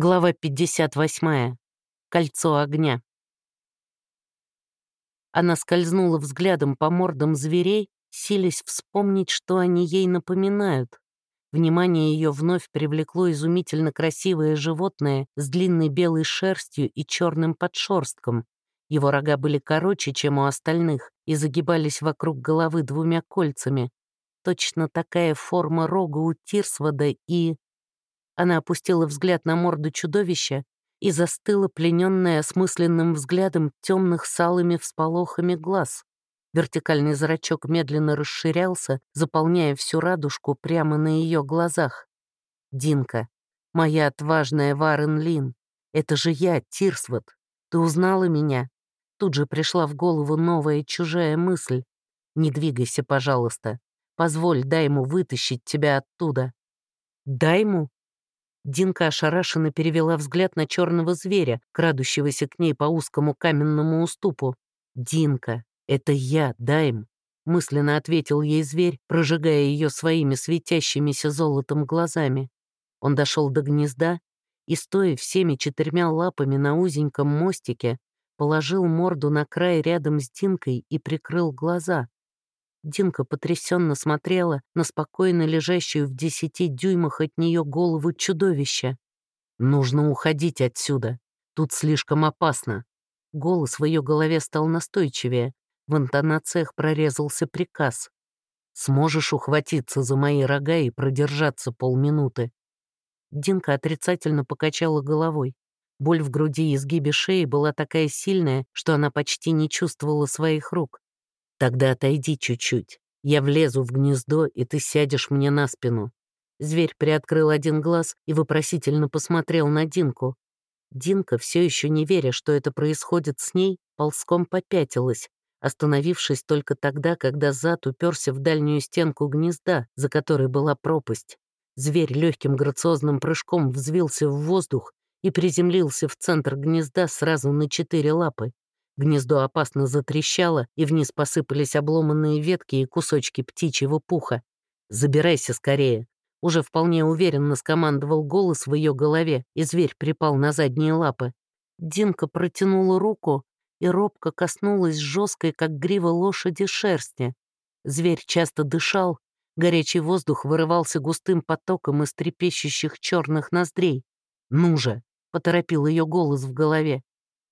Глава 58. Кольцо огня. Она скользнула взглядом по мордам зверей, силясь вспомнить, что они ей напоминают. Внимание ее вновь привлекло изумительно красивое животное с длинной белой шерстью и черным подшерстком. Его рога были короче, чем у остальных, и загибались вокруг головы двумя кольцами. Точно такая форма рога у Тирсвода и... Она опустила взгляд на морду чудовища и застыла, плененная осмысленным взглядом темных с алыми всполохами глаз. Вертикальный зрачок медленно расширялся, заполняя всю радужку прямо на ее глазах. «Динка, моя отважная Варен Лин, это же я, Тирсвот. Ты узнала меня?» Тут же пришла в голову новая чужая мысль. «Не двигайся, пожалуйста. Позволь Дайму вытащить тебя оттуда». «Дайму?» Динка ошарашенно перевела взгляд на черного зверя, крадущегося к ней по узкому каменному уступу. «Динка, это я, Дайм», — мысленно ответил ей зверь, прожигая ее своими светящимися золотом глазами. Он дошел до гнезда и, стоя всеми четырьмя лапами на узеньком мостике, положил морду на край рядом с Динкой и прикрыл глаза. Динка потрясенно смотрела на спокойно лежащую в десяти дюймах от нее голову чудовища. «Нужно уходить отсюда. Тут слишком опасно». Голос в ее голове стал настойчивее. В интонациях прорезался приказ. «Сможешь ухватиться за мои рога и продержаться полминуты?» Динка отрицательно покачала головой. Боль в груди и изгибе шеи была такая сильная, что она почти не чувствовала своих рук. Тогда отойди чуть-чуть. Я влезу в гнездо, и ты сядешь мне на спину». Зверь приоткрыл один глаз и вопросительно посмотрел на Динку. Динка, все еще не веря, что это происходит с ней, ползком попятилась, остановившись только тогда, когда зад уперся в дальнюю стенку гнезда, за которой была пропасть. Зверь легким грациозным прыжком взвился в воздух и приземлился в центр гнезда сразу на четыре лапы. Гнездо опасно затрещало, и вниз посыпались обломанные ветки и кусочки птичьего пуха. «Забирайся скорее!» Уже вполне уверенно скомандовал голос в ее голове, и зверь припал на задние лапы. Динка протянула руку и робко коснулась жесткой, как грива лошади, шерсти. Зверь часто дышал, горячий воздух вырывался густым потоком из трепещущих черных ноздрей. «Ну же!» — поторопил ее голос в голове.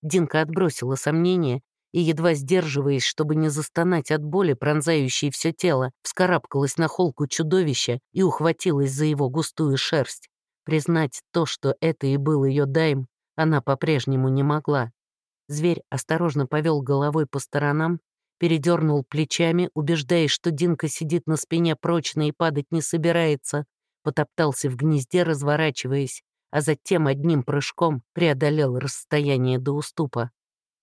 Динка отбросила сомнения и, едва сдерживаясь, чтобы не застонать от боли, пронзающей все тело, вскарабкалась на холку чудовища и ухватилась за его густую шерсть. Признать то, что это и был ее дайм, она по-прежнему не могла. Зверь осторожно повел головой по сторонам, передернул плечами, убеждаясь, что Динка сидит на спине прочно и падать не собирается, потоптался в гнезде, разворачиваясь, а затем одним прыжком преодолел расстояние до уступа.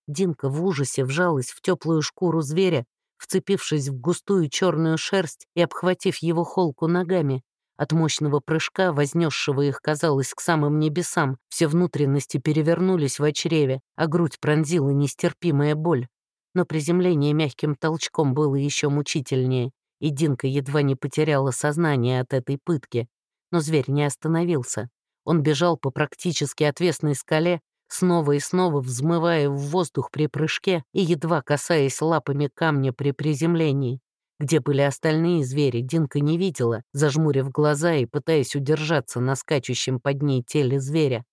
Динка в ужасе вжалась в теплую шкуру зверя, вцепившись в густую черную шерсть и обхватив его холку ногами. От мощного прыжка, вознесшего их, казалось, к самым небесам, все внутренности перевернулись в чреве, а грудь пронзила нестерпимая боль. Но приземление мягким толчком было еще мучительнее, и Динка едва не потеряла сознание от этой пытки. Но зверь не остановился. Он бежал по практически отвесной скале, снова и снова взмывая в воздух при прыжке и едва касаясь лапами камня при приземлении. Где были остальные звери, Динка не видела, зажмурив глаза и пытаясь удержаться на скачущем под ней теле зверя.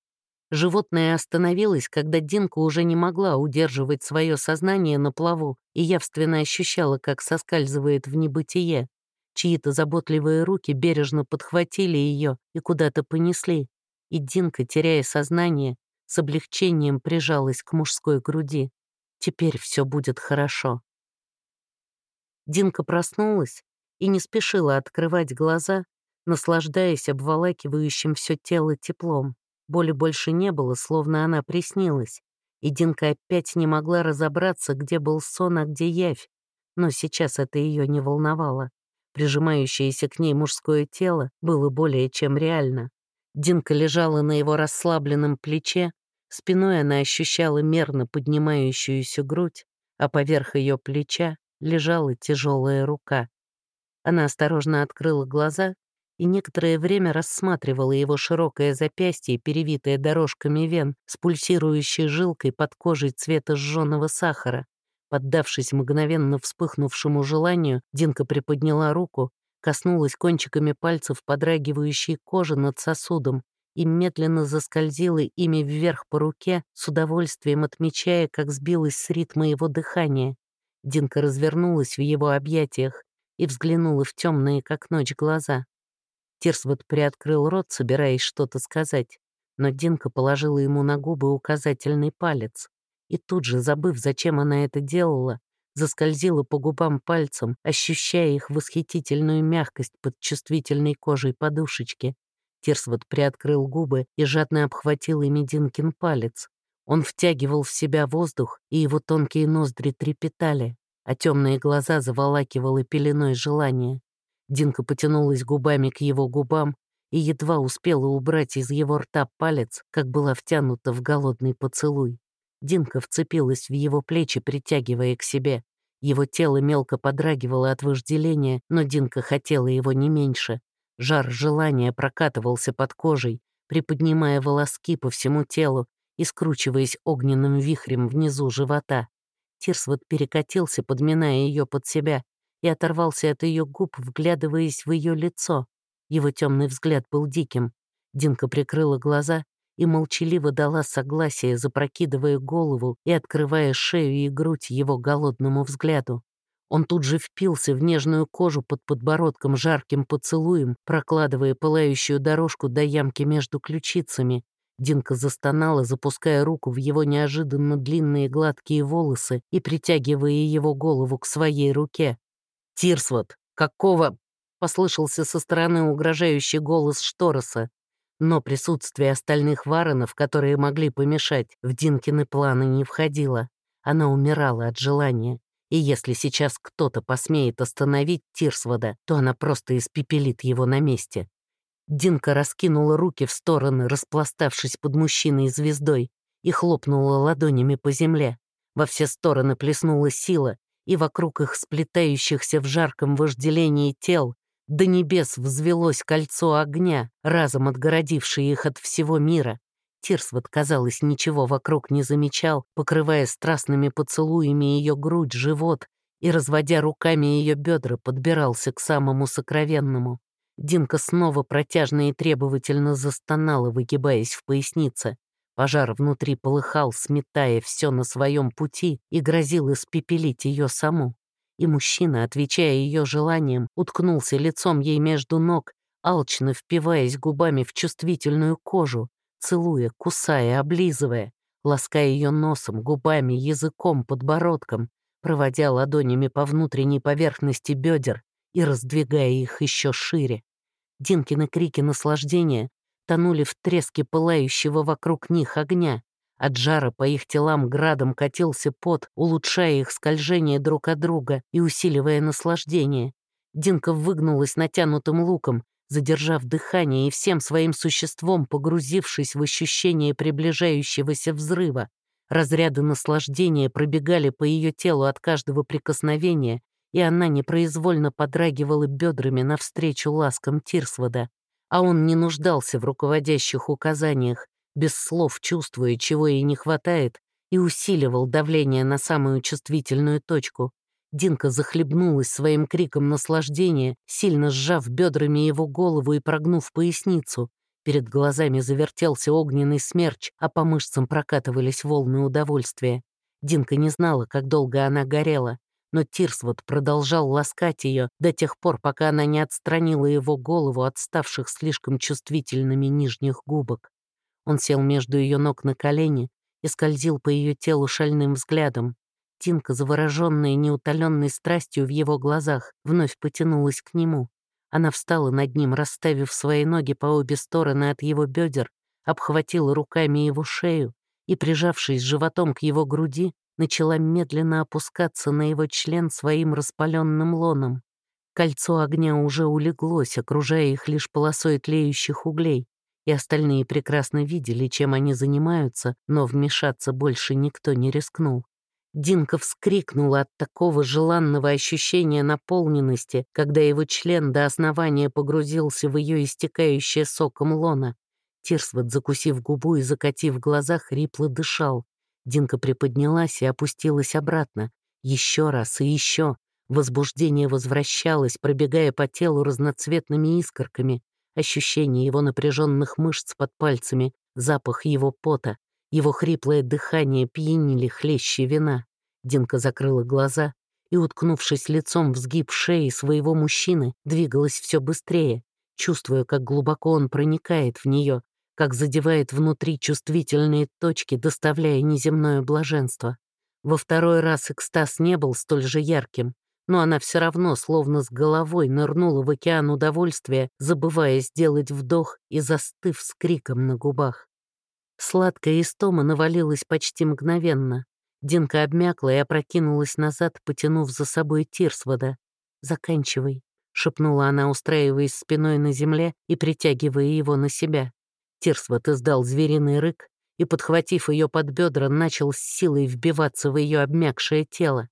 Животное остановилось, когда Динка уже не могла удерживать свое сознание на плаву и явственно ощущала, как соскальзывает в небытие. Чьи-то заботливые руки бережно подхватили ее и куда-то понесли, и Динка, теряя сознание, с облегчением прижалась к мужской груди. Теперь все будет хорошо. Динка проснулась и не спешила открывать глаза, наслаждаясь обволакивающим все тело теплом. Боли больше не было, словно она приснилась, и Динка опять не могла разобраться, где был сон, а где явь. Но сейчас это ее не волновало. Прижимающееся к ней мужское тело было более чем реально. Динка лежала на его расслабленном плече, спиной она ощущала мерно поднимающуюся грудь, а поверх ее плеча лежала тяжелая рука. Она осторожно открыла глаза и некоторое время рассматривала его широкое запястье, перевитое дорожками вен, с пульсирующей жилкой под кожей цвета сжженного сахара. Поддавшись мгновенно вспыхнувшему желанию, Динка приподняла руку, коснулась кончиками пальцев подрагивающей кожи над сосудом и медленно заскользила ими вверх по руке, с удовольствием отмечая, как сбилась с ритма его дыхания. Динка развернулась в его объятиях и взглянула в темные, как ночь, глаза. Тирсвуд приоткрыл рот, собираясь что-то сказать, но Динка положила ему на губы указательный палец. И тут же, забыв, зачем она это делала, заскользила по губам пальцем, ощущая их восхитительную мягкость под чувствительной кожей подушечки. Тирсвуд приоткрыл губы и жадно обхватил ими Динкин палец. Он втягивал в себя воздух, и его тонкие ноздри трепетали, а темные глаза заволакивало пеленой желания. Динка потянулась губами к его губам и едва успела убрать из его рта палец, как была втянута в голодный поцелуй. Динка вцепилась в его плечи, притягивая к себе. Его тело мелко подрагивало от вожделения, но Динка хотела его не меньше. Жар желания прокатывался под кожей, приподнимая волоски по всему телу и скручиваясь огненным вихрем внизу живота. Тирсвот перекатился, подминая ее под себя, и оторвался от ее губ, вглядываясь в ее лицо. Его темный взгляд был диким. Динка прикрыла глаза и молчаливо дала согласие, запрокидывая голову и открывая шею и грудь его голодному взгляду. Он тут же впился в нежную кожу под подбородком жарким поцелуем, прокладывая пылающую дорожку до ямки между ключицами. Динка застонала, запуская руку в его неожиданно длинные гладкие волосы и притягивая его голову к своей руке. «Тирсвот, какого...» — послышался со стороны угрожающий голос Штороса. Но присутствие остальных варонов, которые могли помешать, в Динкины планы не входило. Она умирала от желания. И если сейчас кто-то посмеет остановить Тирсвода, то она просто испепелит его на месте. Динка раскинула руки в стороны, распластавшись под мужчиной звездой, и хлопнула ладонями по земле. Во все стороны плеснула сила, и вокруг их сплетающихся в жарком вожделении тел до небес взвелось кольцо огня, разом отгородившее их от всего мира. Тирсвот, казалось, ничего вокруг не замечал, покрывая страстными поцелуями ее грудь, живот и, разводя руками ее бедра, подбирался к самому сокровенному. Динка снова протяжно и требовательно застонала, выгибаясь в пояснице. Пожар внутри полыхал, сметая все на своем пути и грозил испепелить ее саму. И мужчина, отвечая ее желанием, уткнулся лицом ей между ног, алчно впиваясь губами в чувствительную кожу, целуя, кусая, облизывая, лаская ее носом, губами, языком, подбородком, проводя ладонями по внутренней поверхности бедер и раздвигая их еще шире. Динкины крики наслаждения тонули в треске пылающего вокруг них огня. От жара по их телам градом катился пот, улучшая их скольжение друг от друга и усиливая наслаждение. Динка выгнулась натянутым луком, задержав дыхание и всем своим существом погрузившись в ощущение приближающегося взрыва. Разряды наслаждения пробегали по ее телу от каждого прикосновения, и она непроизвольно подрагивала бедрами навстречу ласкам Тирсвода, а он не нуждался в руководящих указаниях, без слов чувствуя, чего ей не хватает, и усиливал давление на самую чувствительную точку. Динка захлебнулась своим криком наслаждения, сильно сжав бедрами его голову и прогнув поясницу. Перед глазами завертелся огненный смерч, а по мышцам прокатывались волны удовольствия. Динка не знала, как долго она горела, но Тирсвуд продолжал ласкать ее до тех пор, пока она не отстранила его голову от ставших слишком чувствительными нижних губок. Он сел между ее ног на колени и скользил по ее телу шальным взглядом. Тинка, завороженная неутоленной страстью в его глазах, вновь потянулась к нему. Она встала над ним, расставив свои ноги по обе стороны от его бедер, обхватила руками его шею и, прижавшись животом к его груди, начала медленно опускаться на его член своим распаленным лоном. Кольцо огня уже улеглось, окружая их лишь полосой тлеющих углей, и остальные прекрасно видели, чем они занимаются, но вмешаться больше никто не рискнул. Динка вскрикнула от такого желанного ощущения наполненности, когда его член до основания погрузился в ее истекающее соком лона. Тирсвот, закусив губу и закатив глаза, хрипло дышал. Динка приподнялась и опустилась обратно. Еще раз и еще. Возбуждение возвращалось, пробегая по телу разноцветными искорками. Ощущение его напряженных мышц под пальцами, запах его пота, его хриплое дыхание пьянили хлещи вина. Динка закрыла глаза и, уткнувшись лицом в сгиб шеи своего мужчины, двигалась все быстрее, чувствуя, как глубоко он проникает в нее, как задевает внутри чувствительные точки, доставляя неземное блаженство. Во второй раз экстаз не был столь же ярким, но она все равно словно с головой нырнула в океан удовольствия, забывая сделать вдох и застыв с криком на губах. Сладкая истома навалилась почти мгновенно. Динка обмякла и опрокинулась назад, потянув за собой Тирсвода. «Заканчивай», — шепнула она, устраиваясь спиной на земле и притягивая его на себя. Тирсвот издал звериный рык и, подхватив ее под бедра, начал с силой вбиваться в ее обмякшее тело.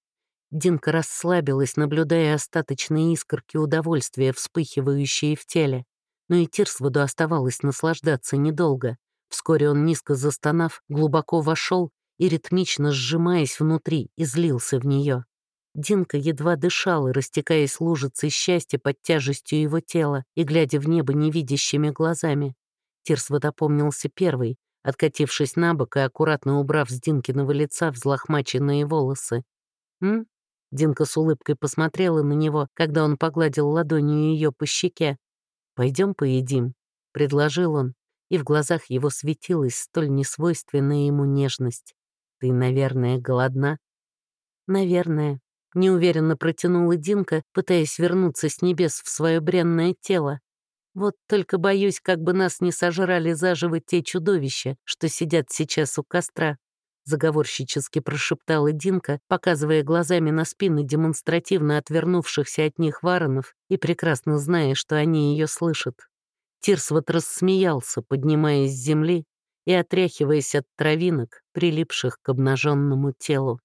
Динка расслабилась, наблюдая остаточные искорки удовольствия, вспыхивающие в теле. Но и Тирсводу оставалось наслаждаться недолго. Вскоре он, низко застонав, глубоко вошел и, ритмично сжимаясь внутри, излился в нее. Динка едва дышала, растекаясь лужицей счастья под тяжестью его тела и глядя в небо невидящими глазами. Тирсвот опомнился первый, откатившись на бок и аккуратно убрав с Динкиного лица взлохмаченные волосы. «М?» Динка с улыбкой посмотрела на него, когда он погладил ладонью ее по щеке. «Пойдем поедим», — предложил он, и в глазах его светилась столь несвойственная ему нежность. «Ты, наверное, голодна?» «Наверное», — неуверенно протянула Динка, пытаясь вернуться с небес в свое бренное тело. «Вот только боюсь, как бы нас не сожрали заживо те чудовища, что сидят сейчас у костра», заговорщически прошептала Динка, показывая глазами на спины демонстративно отвернувшихся от них воронов и прекрасно зная, что они ее слышат. Тирсвот рассмеялся, поднимаясь с земли и отряхиваясь от травинок, прилипших к обнаженному телу.